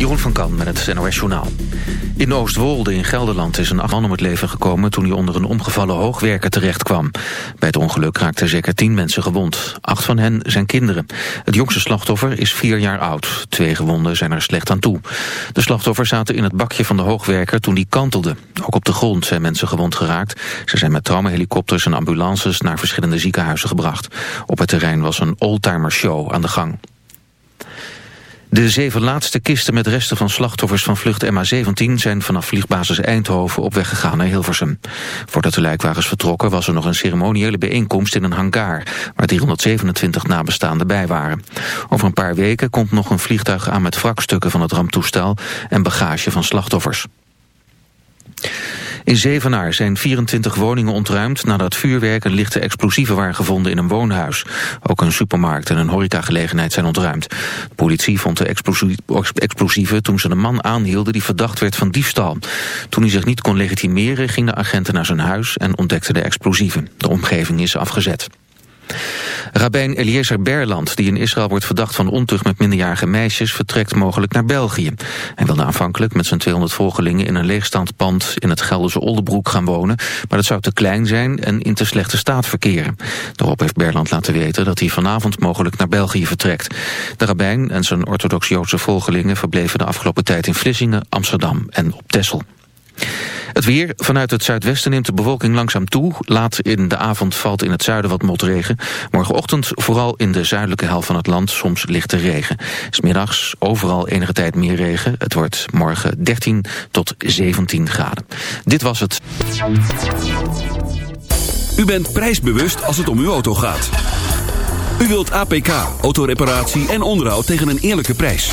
Jeroen van Kan met het NOS Journaal. In Oostwolde in Gelderland is een man om het leven gekomen... toen hij onder een omgevallen hoogwerker terecht kwam. Bij het ongeluk raakten zeker tien mensen gewond. Acht van hen zijn kinderen. Het jongste slachtoffer is vier jaar oud. Twee gewonden zijn er slecht aan toe. De slachtoffers zaten in het bakje van de hoogwerker toen die kantelde. Ook op de grond zijn mensen gewond geraakt. Ze zijn met traumahelikopters en ambulances... naar verschillende ziekenhuizen gebracht. Op het terrein was een oldtimer show aan de gang. De zeven laatste kisten met resten van slachtoffers van vlucht MH17 zijn vanaf vliegbasis Eindhoven op weg gegaan naar Hilversum. Voordat de lijkwagens vertrokken was er nog een ceremoniële bijeenkomst in een hangar, waar 327 nabestaanden bij waren. Over een paar weken komt nog een vliegtuig aan met wrakstukken van het ramptoestel en bagage van slachtoffers. In Zevenaar zijn 24 woningen ontruimd nadat vuurwerk en lichte explosieven waren gevonden in een woonhuis. Ook een supermarkt en een horecagelegenheid zijn ontruimd. De politie vond de explosieven toen ze een man aanhielden die verdacht werd van diefstal. Toen hij zich niet kon legitimeren ging de agenten naar zijn huis en ontdekte de explosieven. De omgeving is afgezet. Rabijn Eliezer Berland, die in Israël wordt verdacht van ontucht met minderjarige meisjes, vertrekt mogelijk naar België. Hij wilde aanvankelijk met zijn 200 volgelingen in een leegstaand pand in het Gelderse Oldebroek gaan wonen, maar dat zou te klein zijn en in te slechte staat verkeren. Daarop heeft Berland laten weten dat hij vanavond mogelijk naar België vertrekt. De rabijn en zijn orthodox-Joodse volgelingen verbleven de afgelopen tijd in Vlissingen, Amsterdam en op Texel. Het weer. Vanuit het zuidwesten neemt de bewolking langzaam toe. Laat in de avond valt in het zuiden wat motregen. Morgenochtend vooral in de zuidelijke helft van het land soms lichte regen. Smiddags overal enige tijd meer regen. Het wordt morgen 13 tot 17 graden. Dit was het. U bent prijsbewust als het om uw auto gaat. U wilt APK, autoreparatie en onderhoud tegen een eerlijke prijs.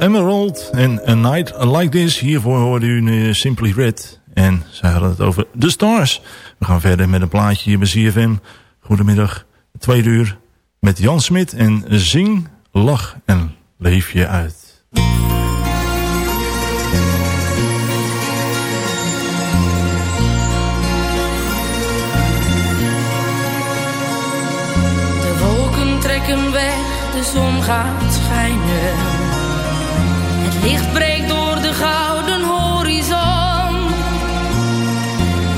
Emerald en A Night Like This. Hiervoor hoorde u Simply Red. En zij hadden het over The Stars. We gaan verder met een plaatje hier bij CFM. Goedemiddag, tweede uur met Jan Smit. En zing, lach en leef je uit. de zon gaat schijnen. Licht breekt door de gouden horizon.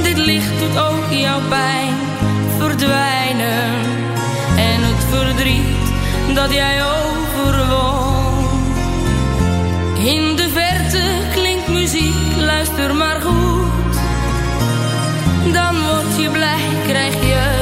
Dit licht doet ook jouw pijn verdwijnen. En het verdriet dat jij overwon. In de verte klinkt muziek, luister maar goed. Dan word je blij, krijg je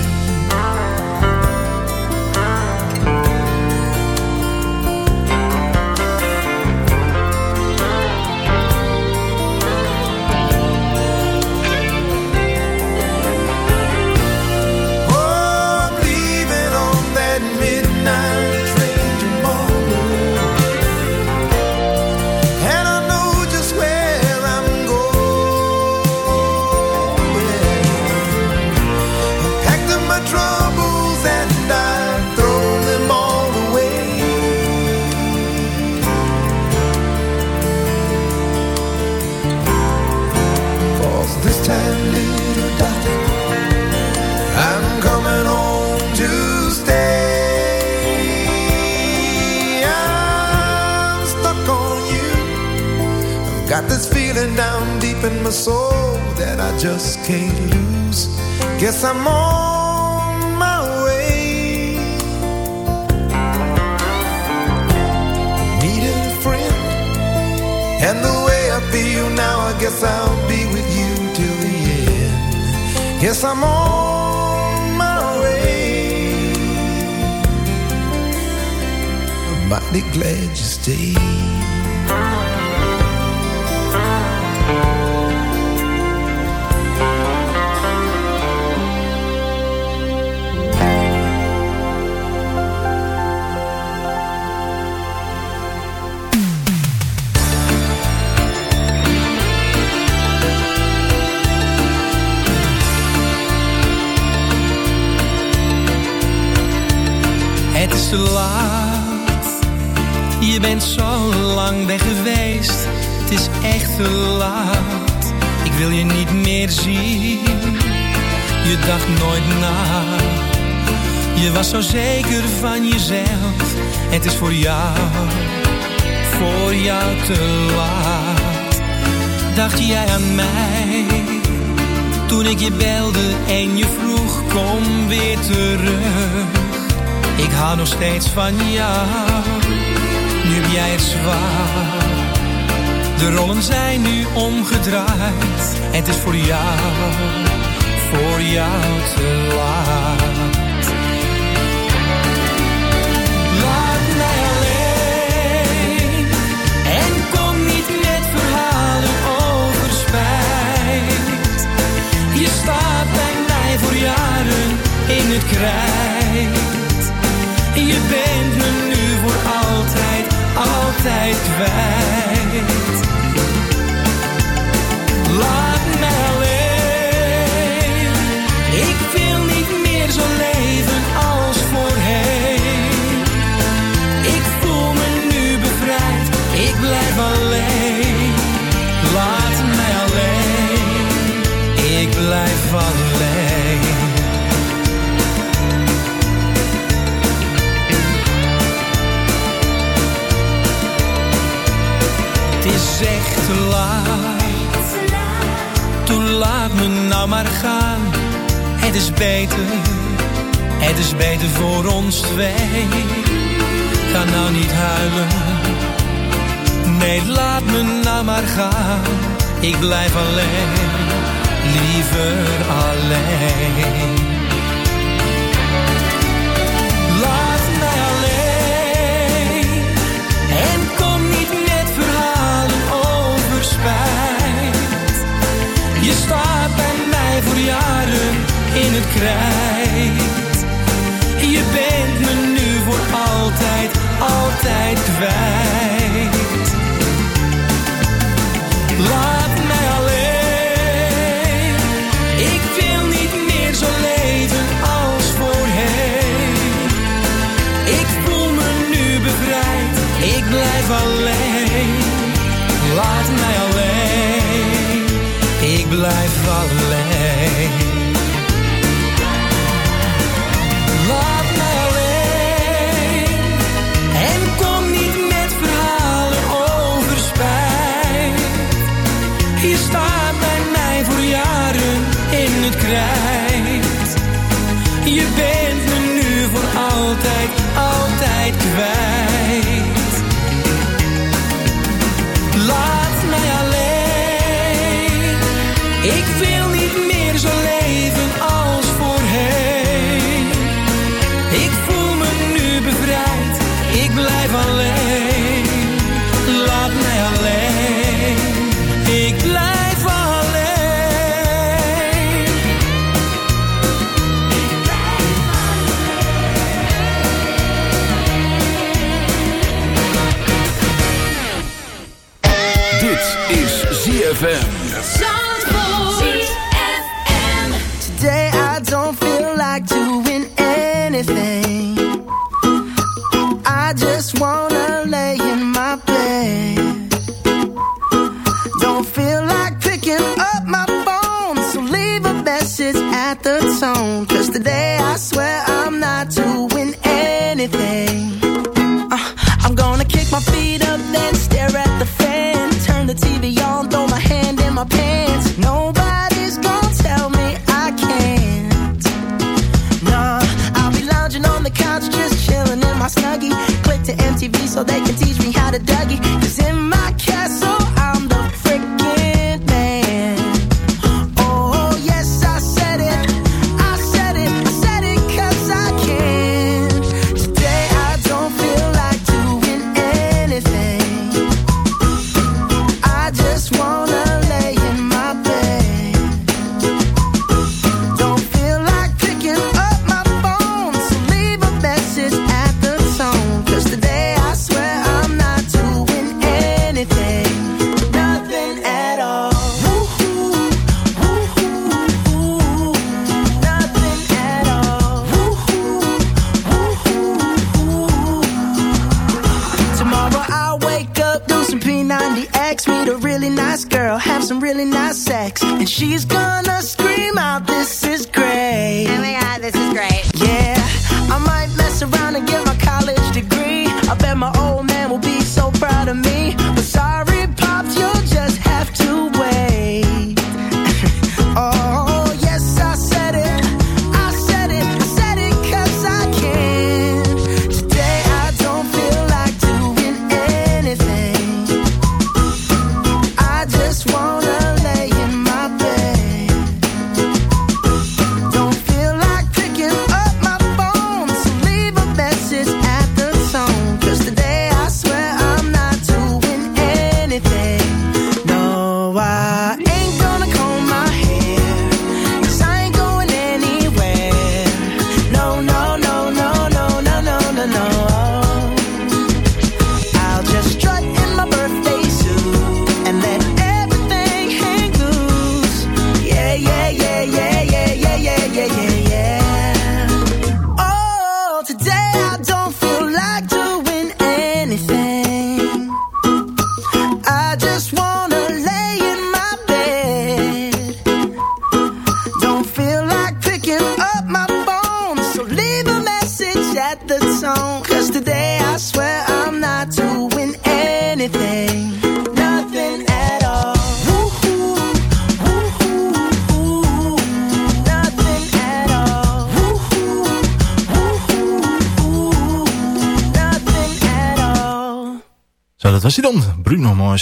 Voor jou, voor jou te laat. Dacht jij aan mij, toen ik je belde en je vroeg, kom weer terug ik hou nog steeds van jou, nu heb jij het zwaar. De rollen zijn nu omgedraaid, het is voor jou, voor jou te laat. Je bent me nu voor altijd, altijd kwijt. Echt te laat. Toen laat me nou maar gaan. Het is beter, het is beter voor ons twee. Ga nou niet huilen. Nee, laat me nou maar gaan. Ik blijf alleen, liever alleen. In het krijt. Je bent me nu voor altijd, altijd kwijt. Laat mij alleen. Ik wil niet meer zo leven als voorheen. Ik voel me nu bevrijd, ik blijf alleen. Laat mij alleen, ik blijf alleen. Je bent me nu voor altijd, altijd kwijt.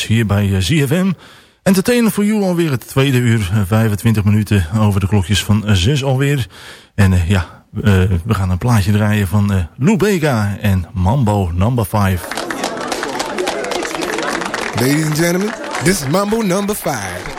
hier bij eh, ZFM. Entertainment for You alweer het tweede uur, eh, 25 minuten over de klokjes van eh, 6 alweer. En ja, we gaan een plaatje draaien van Lou Bega en Mambo Number 5. Ladies and gentlemen, this is Mambo Number 5.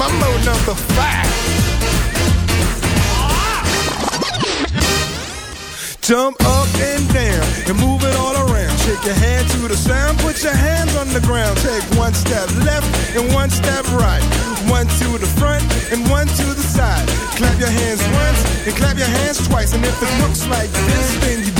Number five. Jump up and down and move it all around. Shake your hand to the sound, put your hands on the ground. Take one step left and one step right. One to the front and one to the side. Clap your hands once and clap your hands twice. And if it looks like this, then you're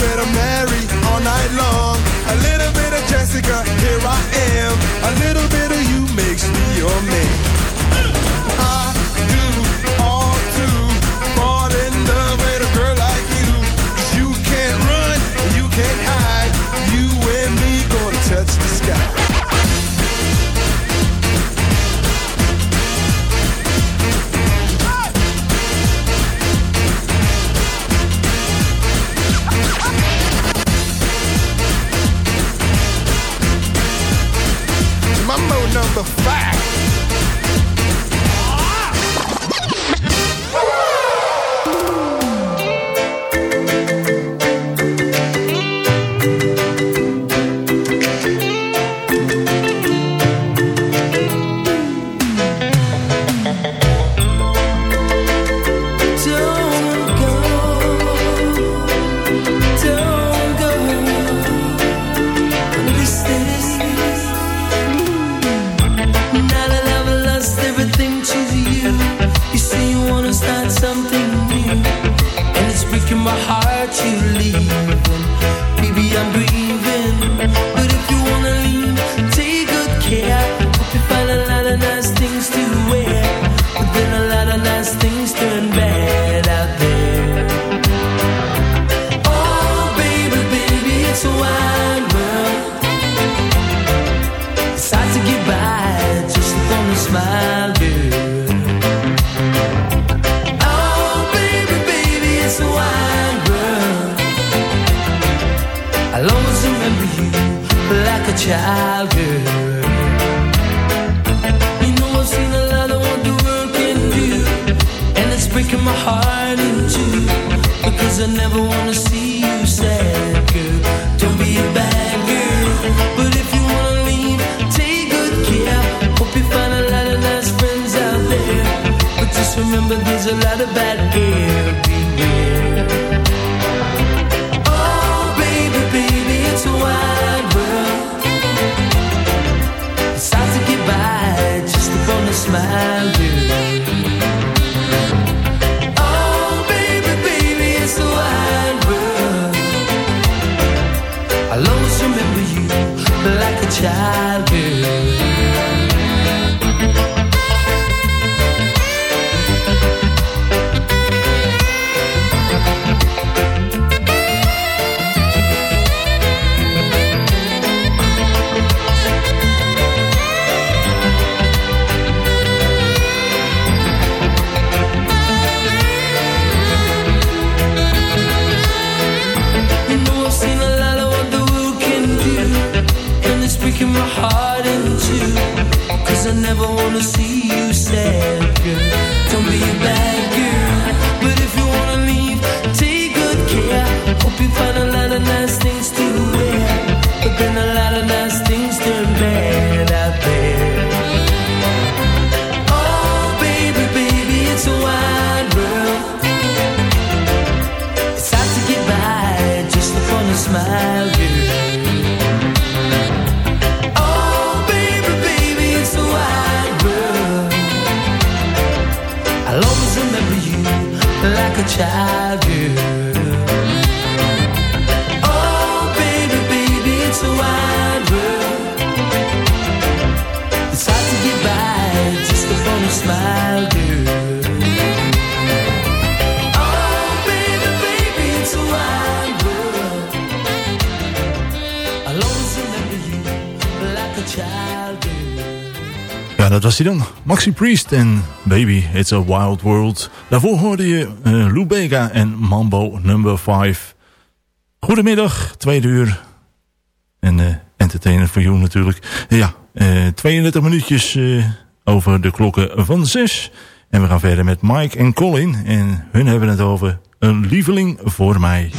hard to get by just smile. Oh, baby, baby, it's a world. I'll always remember you like a child, girl. You know I've seen a lot of what the world can do, and it's breaking my heart in two because I never wanna see. remember there's a lot of bad everywhere. Oh, baby, baby, it's a wide world. It's hard to get by just upon a smile, dear. Oh, baby, baby, it's a wide world. I'll always remember you like a child wanna see you sad, girl. was? Maxi Priest en Baby, It's a Wild World. Daarvoor hoorde je eh, Lou Bega en Mambo Number 5. Goedemiddag, tweede uur. En uh, entertainer voor jou natuurlijk. Ja, eh, 32 minuutjes over de klokken van 6. En we gaan verder met Mike en Colin. En hun hebben het over een lieveling voor mij.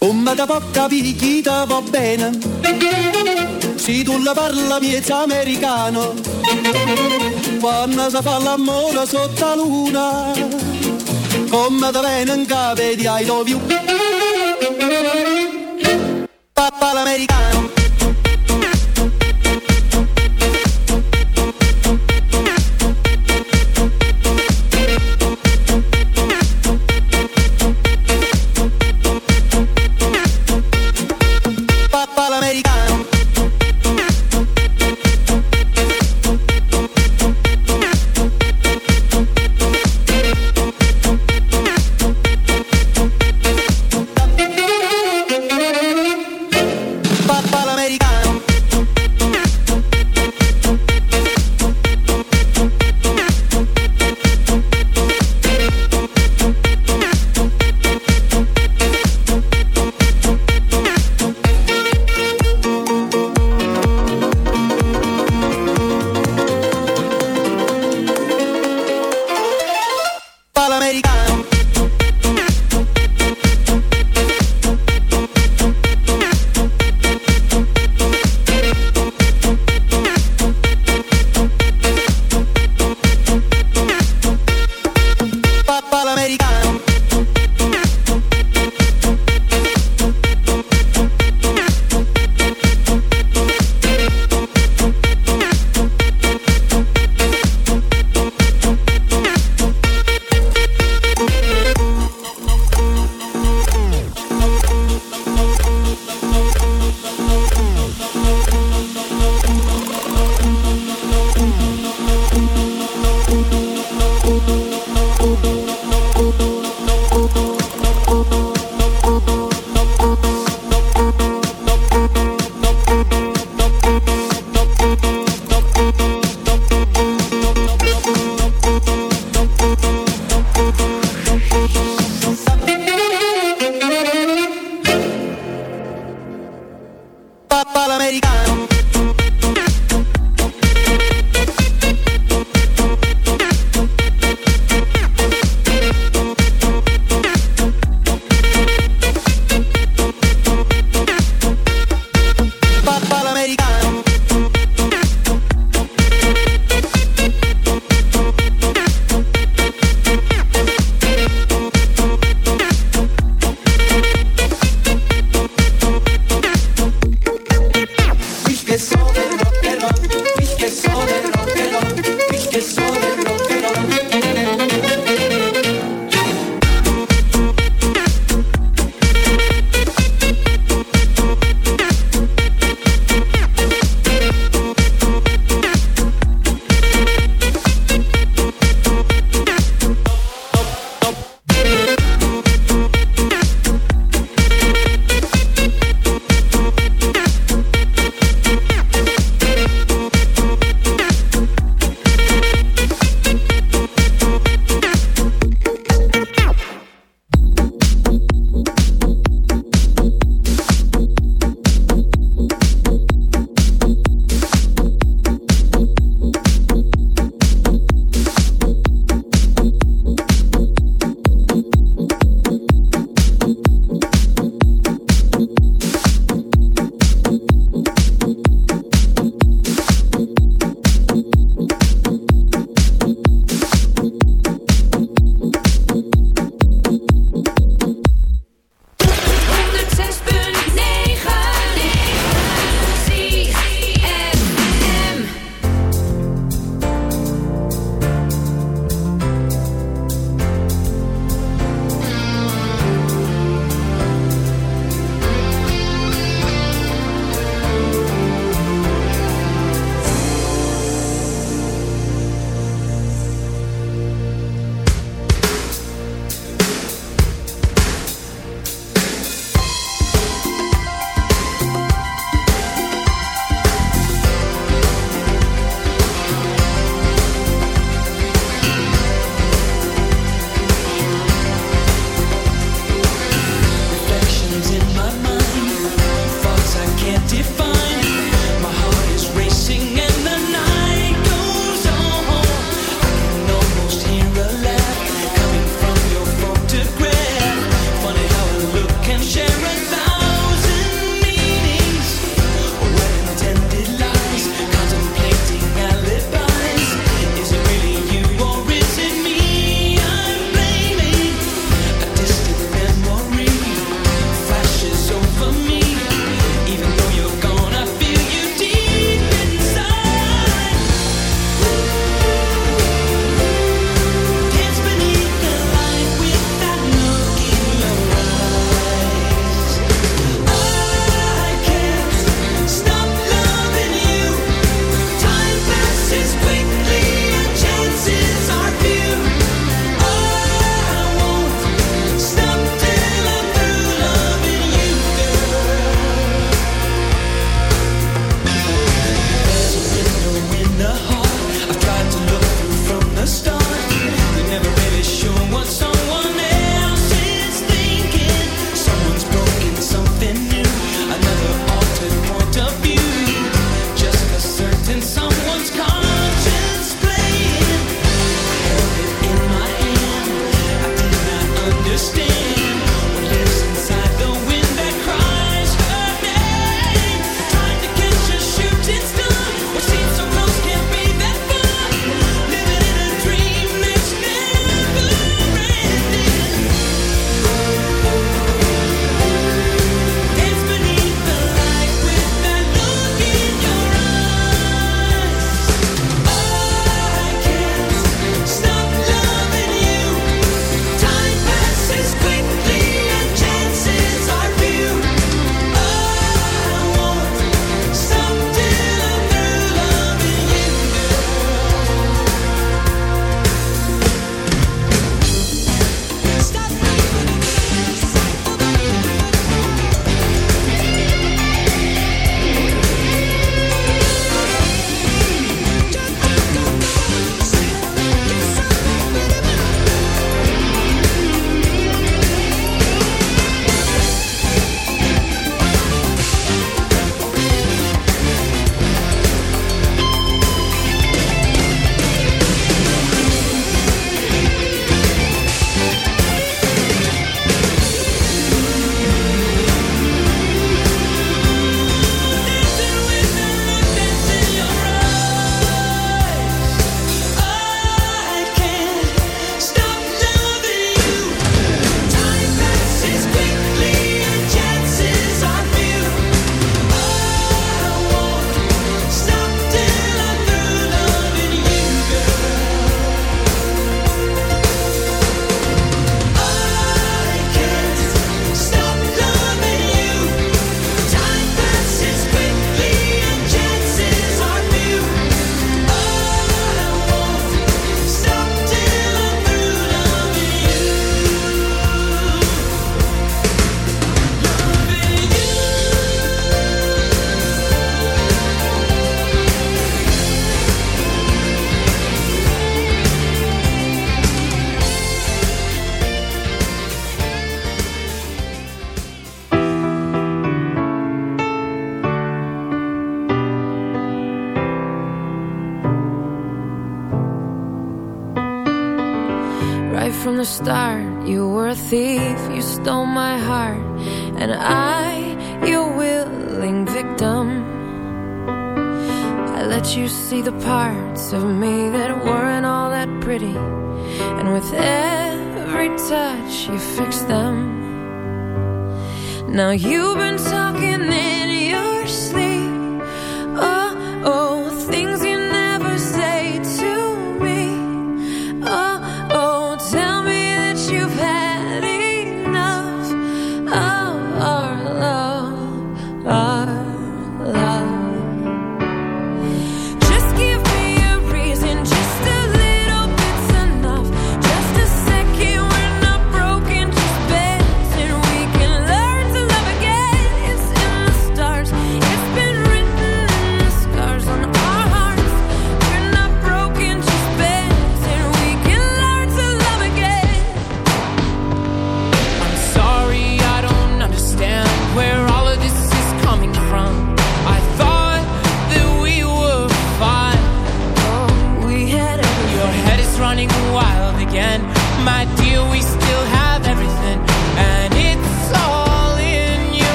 Come da chi ti va bene. Se tu la parla miezza americano. Quando si fa l'amore sotto la luna Come da bene in capo di I love you Papà l'americano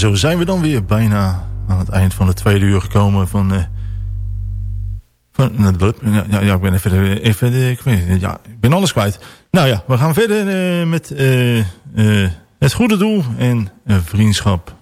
zo zijn we dan weer bijna aan het eind van de tweede uur gekomen van... Uh, van nou, ja, ja, ja, ik ben even, even eh, ik ja, ik ben alles kwijt. Nou ja, we gaan verder eh, met Het Goede Doel en Vriendschap.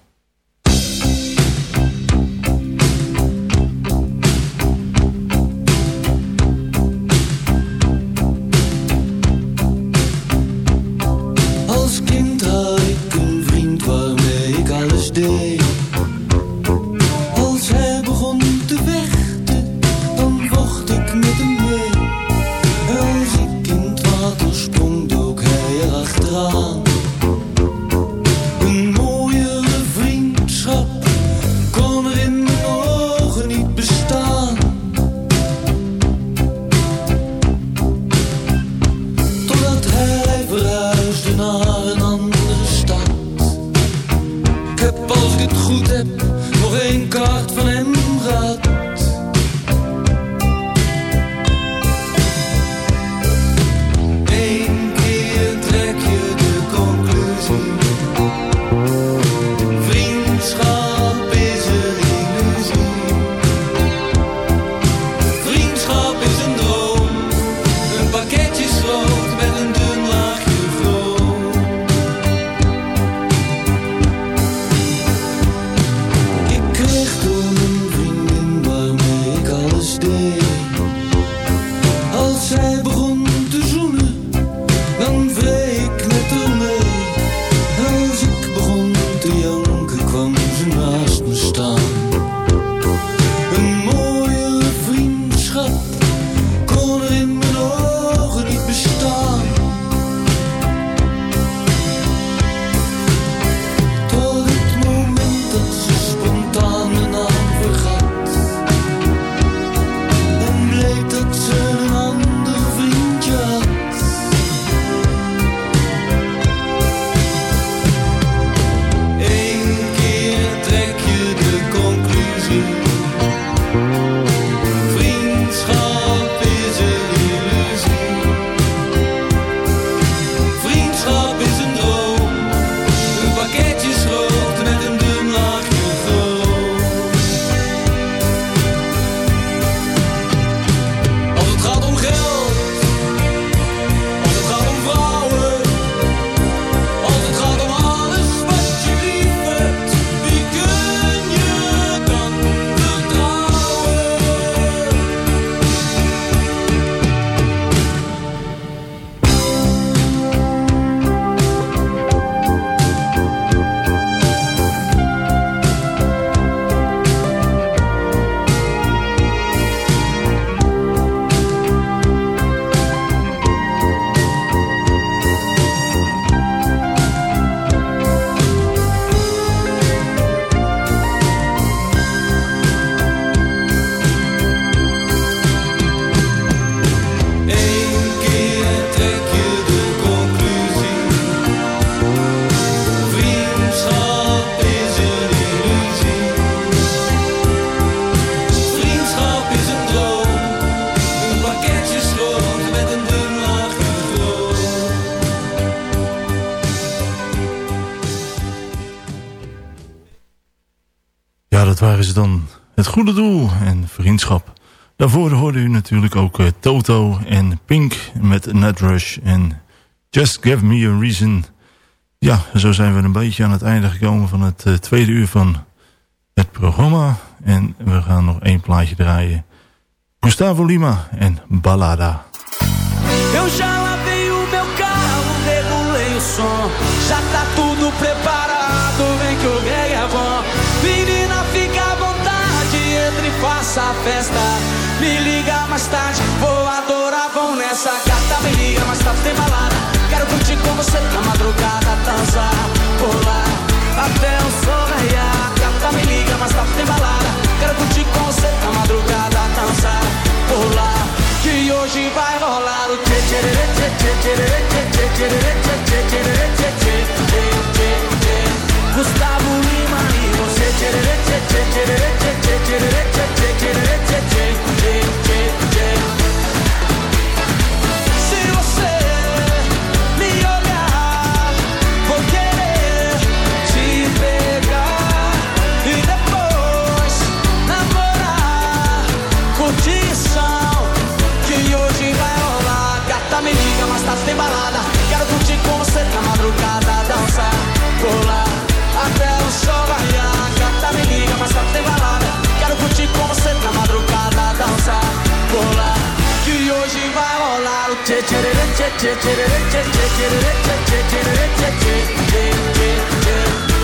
grand. dan Het Goede Doel en Vriendschap. Daarvoor hoorde u natuurlijk ook eh, Toto en Pink met Netrush en Just Give Me A Reason. Ja, zo zijn we een beetje aan het einde gekomen van het eh, tweede uur van het programma. En we gaan nog één plaatje draaien. Gustavo Lima en Ballada. festa. Me liga mais tarde.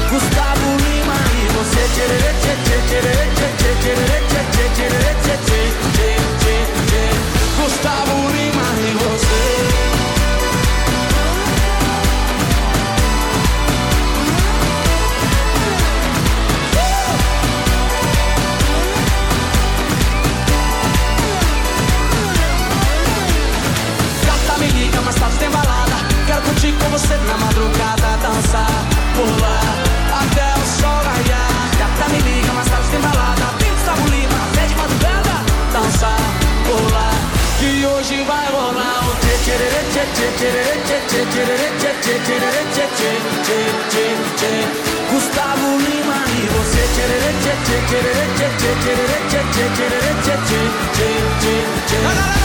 Gustavo Lima e você Na madrugada dançar, pular Até o sol raiar Gata me liga, mas tá sem balada Tem Gustavo Lima, até de madrugada Dançar, pular Que hoje vai rolar o tchê tchê tchê tchê tchê tchê tchê tchê tchê tchê tchê Gustavo Lima e você tchê tchê tchê tchê tchê tchê tchê tchê tchê tchê tchê tchê tchê tchê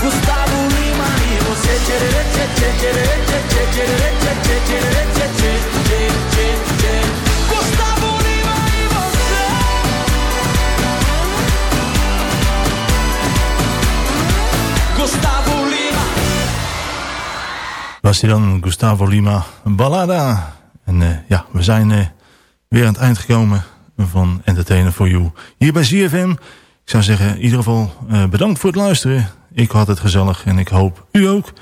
Gustavo Lima e você Lima. Was hij dan, Gustavo Lima, Ballada. En eh, ja, we zijn eh, weer aan het eind gekomen van Entertainer for You. Hier bij ZFM. Ik zou zeggen, in ieder geval uh, bedankt voor het luisteren. Ik had het gezellig en ik hoop u ook.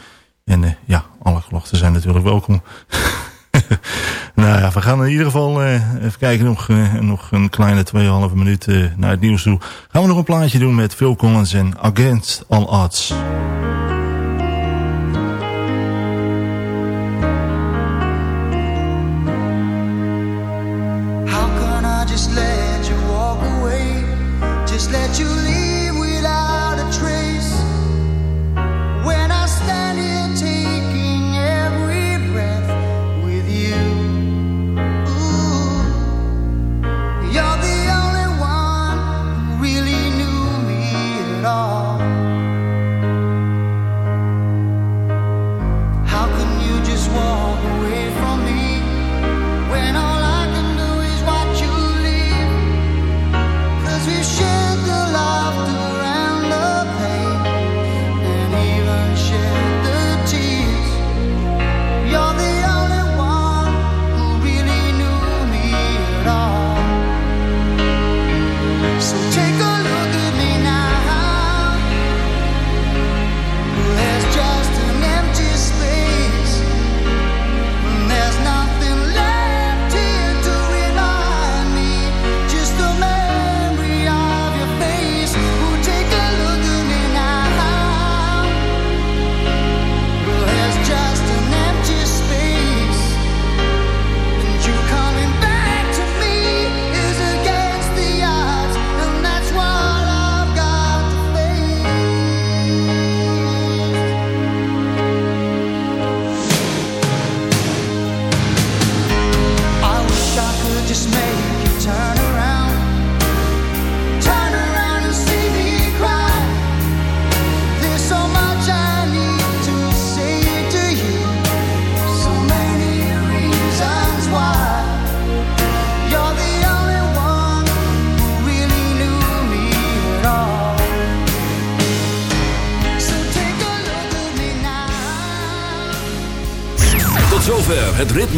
En ja, alle klachten zijn natuurlijk welkom. nou ja, we gaan in ieder geval even kijken, nog, nog een kleine 2,5 minuut naar het nieuws toe. Gaan we nog een plaatje doen met Phil Collins en Against All Odds.